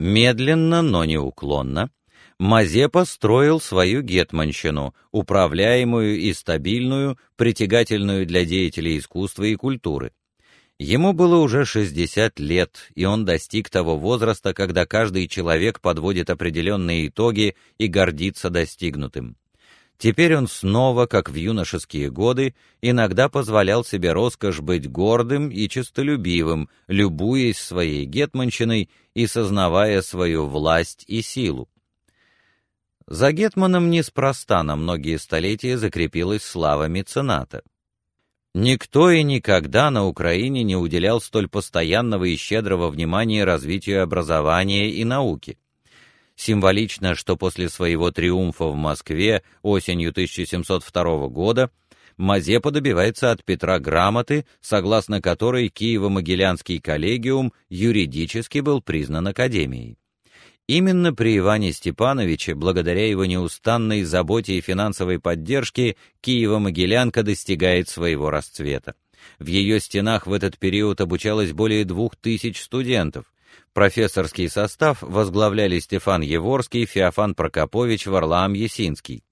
Медленно, но неуклонно Мазепа строил свою гетманщину, управляемую и стабильную, притягательную для деятелей искусства и культуры. Ему было уже 60 лет, и он достиг того возраста, когда каждый человек подводит определенные итоги и гордится достигнутым. Теперь он снова, как в юношеские годы, иногда позволял себе роскошь быть гордым и честолюбивым, любуясь своей гетманщиной и сознавая свою власть и силу. За гетманом неспроста на многие столетия закрепилась слава мецената. Никто и никогда на Украине не уделял столь постоянного и щедрого внимания развитию образования и науки. Символично, что после своего триумфа в Москве осенью 1702 года Мазепа добивается от Петра грамоты, согласно которой Киево-Могилянский коллегиум юридически был признан академией. Именно при Иване Степановиче, благодаря его неустанной заботе и финансовой поддержке, Киево-Могилянка достигает своего расцвета. В ее стенах в этот период обучалось более двух тысяч студентов. Профессорский состав возглавляли Стефан Еворский, Феофан Прокопович, Варлаам Есинский.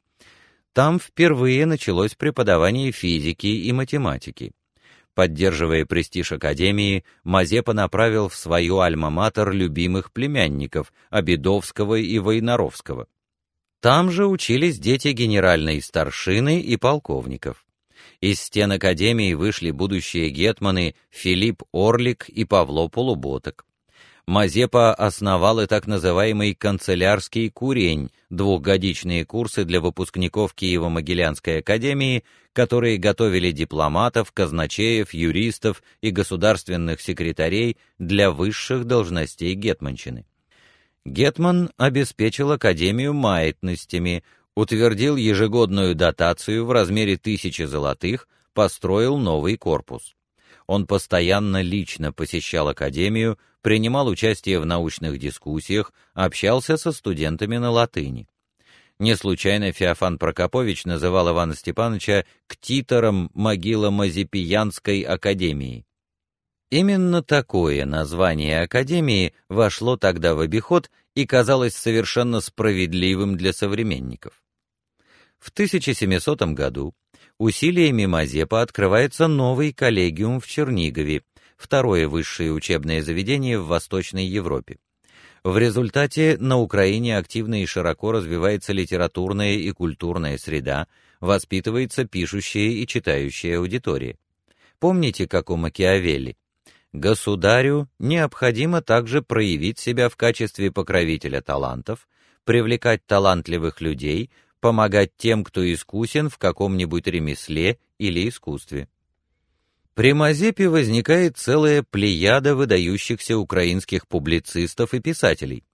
Там впервые началось преподавание физики и математики. Поддерживая престиж академии, Мазепа направил в свою альма-матер любимых племянников Обедовского и Войнаровского. Там же учились дети генеральной старшины и полковников. Из стен академии вышли будущие гетманы Филипп Орлик и Павло Полуботок. Мазепа основал и так называемый канцелярский курень, двухгодичные курсы для выпускников Киево-Могилянской академии, которые готовили дипломатов, казначеев, юристов и государственных секретарей для высших должностей гетманщины. Гетман обеспечил академию маятностями, утвердил ежегодную дотацию в размере тысячи золотых, построил новый корпус. Он постоянно лично посещал академию, принимал участие в научных дискуссиях, общался со студентами на латыни. Не случайно Феофан Прокопович называл Ивана Степановича ктитором Могило-Мазепиянской академии. Именно такое название академии вошло тогда в обиход и казалось совершенно справедливым для современников. В 1700 году усилиями Мазепа открывается новый коллегиум в Чернигове, второе высшее учебное заведение в Восточной Европе. В результате на Украине активно и широко развивается литературная и культурная среда, воспитывается пишущая и читающая аудитория. Помните, как у Макиавелли? Государю необходимо также проявить себя в качестве покровителя талантов, привлекать талантливых людей, помогать тем, кто искусен в каком-нибудь ремесле или искусстве. При Мазепе возникает целая плеяда выдающихся украинских публицистов и писателей.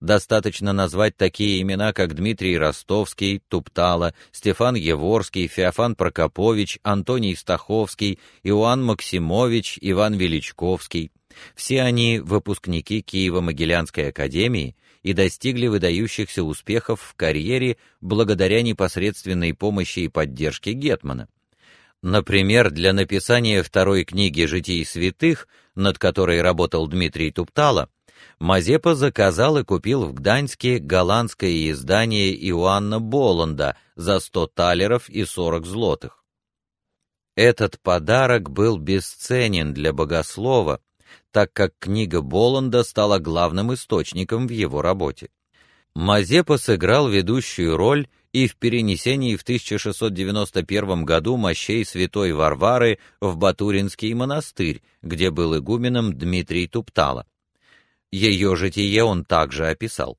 Достаточно назвать такие имена, как Дмитрий Ростовский, Туптала, Стефан Еворский, Феофан Прокопович, Антоний Стаховский, Иоанн Максимович, Иван Величковский. Все они выпускники Киево-Могилянской академии и достигли выдающихся успехов в карьере благодаря непосредственной помощи и поддержке гетмана. Например, для написания второй книги Житий святых, над которой работал Дмитрий Туптала, Мазепа заказал и купил в Гданьске голландское издание Иоанна Боланда за 100 талеров и 40 злотых. Этот подарок был бесценен для богослова, так как книга Боланда стала главным источником в его работе. Мазепа сыграл ведущую роль и в перенесении в 1691 году мощей святой Варвары в Батуринский монастырь, где был игуменом Дмитрий Туптала. Ее житие он также описал.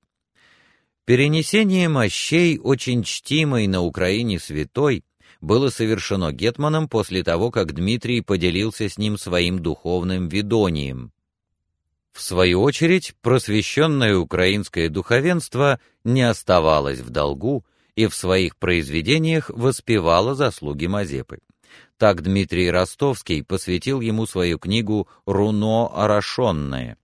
Перенесение мощей очень чтимой на Украине святой было совершено гетманом после того, как Дмитрий поделился с ним своим духовным видонием. В свою очередь, просвещенное украинское духовенство не оставалось в долгу и в своих произведениях воспевало заслуги Мазепы. Так Дмитрий Ростовский посвятил ему свою книгу «Руно орошенное»,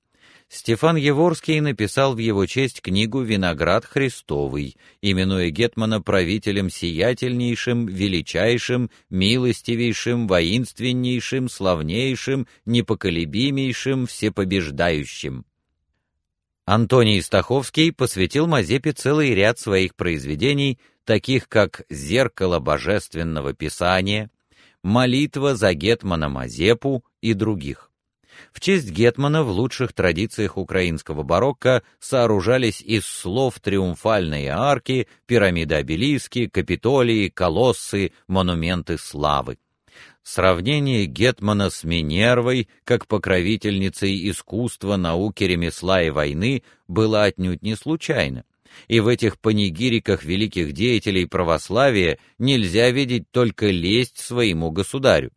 Стефан Еворский написал в его честь книгу «Виноград Христовый», именуя гетмана правителем сиятельнейшим, величайшим, милостивейшим, воинственнейшим, славнейшим, непоколебимейшим, всепобеждающим. Антоний Стаховский посвятил Мазепе целый ряд своих произведений, таких как «Зеркало божественного писания», «Молитва за гетмана Мазепу» и других. В честь гетмана в лучших традициях украинского барокко сооружались из слов триумфальные арки, пирамиды-обелиски, капитолии, колоссы, монументы славы. Сравнение Гетмана с Минервой, как покровительницей искусства, науки, ремесла и войны, было отнюдь не случайно. И в этих панигириках великих деятелей православия нельзя видеть только лесть своему государю.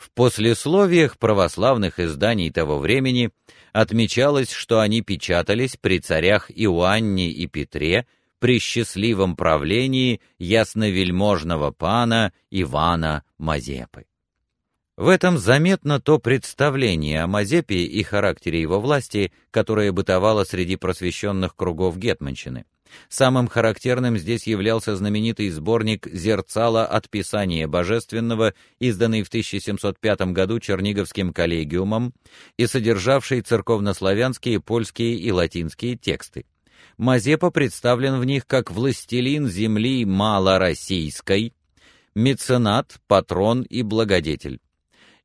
В послесловиях православных изданий того времени отмечалось, что они печатались при царях Иоанне и Петре при счастливом правлении ясновельможного пана Ивана Мазепы. В этом заметно то представление о Мазепе и характере его власти, которое бытовало среди просвещенных кругов гетманщины. Самым характерным здесь являлся знаменитый сборник «Зерцало от Писания Божественного», изданный в 1705 году Черниговским коллегиумом и содержавший церковнославянские, польские и латинские тексты. Мазепа представлен в них как властелин земли малороссийской, меценат, патрон и благодетель.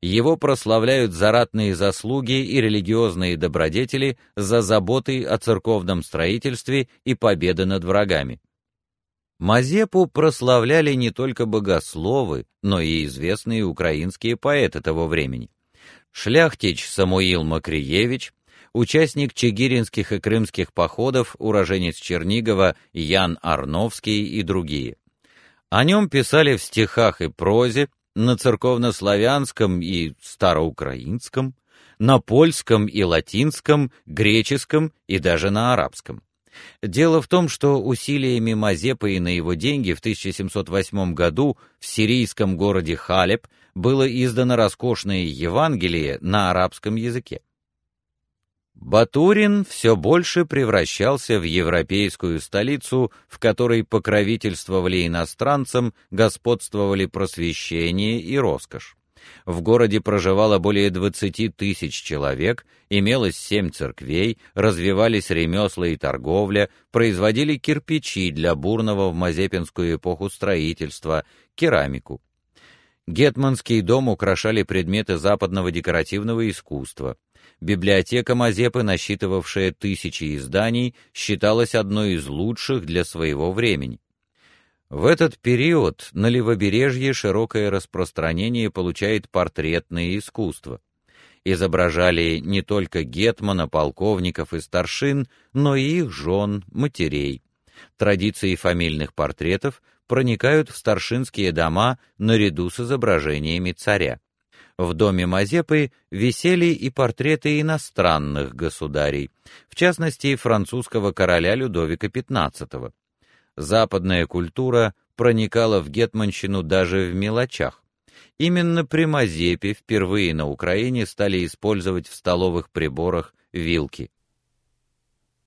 Его прославляют за ратные заслуги и религиозные добродетели, за заботы о церковном строительстве и победы над врагами. Мазепу прославляли не только богословы, но и известные украинские поэты того времени. Шляхтич Самуил Макриевич, участник чигиринских и крымских походов, уроженец Чернигова Ян Арновский и другие. О нем писали в стихах и прозе, на церковнославянском и староукраинском, на польском и латинском, греческом и даже на арабском. Дело в том, что усилиями Мазепы и на его деньги в 1708 году в сирийском городе Халеб было издано роскошное Евангелие на арабском языке. Батурин все больше превращался в европейскую столицу, в которой покровительствовали иностранцам, господствовали просвещение и роскошь. В городе проживало более 20 тысяч человек, имелось семь церквей, развивались ремесла и торговля, производили кирпичи для бурного в Мазепинскую эпоху строительства, керамику. Гетманский дом украшали предметы западного декоративного искусства. Библиотека Мазепы, насчитывавшая тысячи изданий, считалась одной из лучших для своего времени. В этот период на левобережье широкое распространение получает портретное искусство. Изображали не только гетмана, полковников и старшин, но и их жен, матерей. Традиции фамильных портретов проникают в старшинские дома наряду с изображениями царя. В доме Мазепы висели и портреты иностранных государей, в частности, французского короля Людовика XV. Западная культура проникала в гетманщину даже в мелочах. Именно при Мазепе впервые на Украине стали использовать в столовых приборах вилки.